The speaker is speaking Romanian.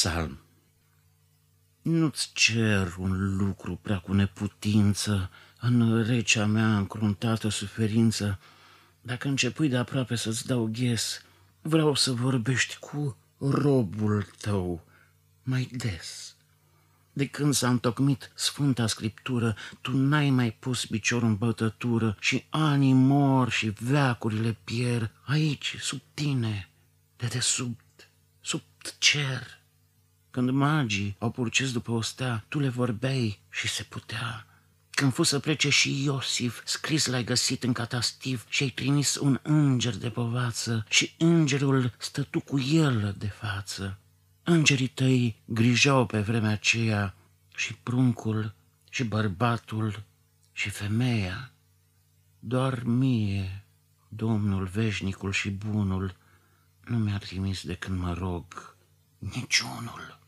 psalm. Nu-ți cer un lucru prea cu neputință în recea mea încruntată suferință. Dacă începui de aproape să-ți dau ghes, vreau să vorbești cu robul tău mai des. De când s-a întocmit Sfânta Scriptură, tu n-ai mai pus piciorul în bătătură și anii mor și veacurile pierd aici, sub tine, de desubt, sub cer. Când magii au purces după o stea, tu le vorbeai și se putea. Când fu să plece și Iosif, scris l-ai găsit în catastiv și ai trimis un înger de povață și îngerul stătu cu el de față. Îngerii tăi grijau pe vremea aceea și pruncul și bărbatul și femeia. Doar mie, Domnul veșnicul și bunul, nu mi-a trimis de când mă rog niciunul.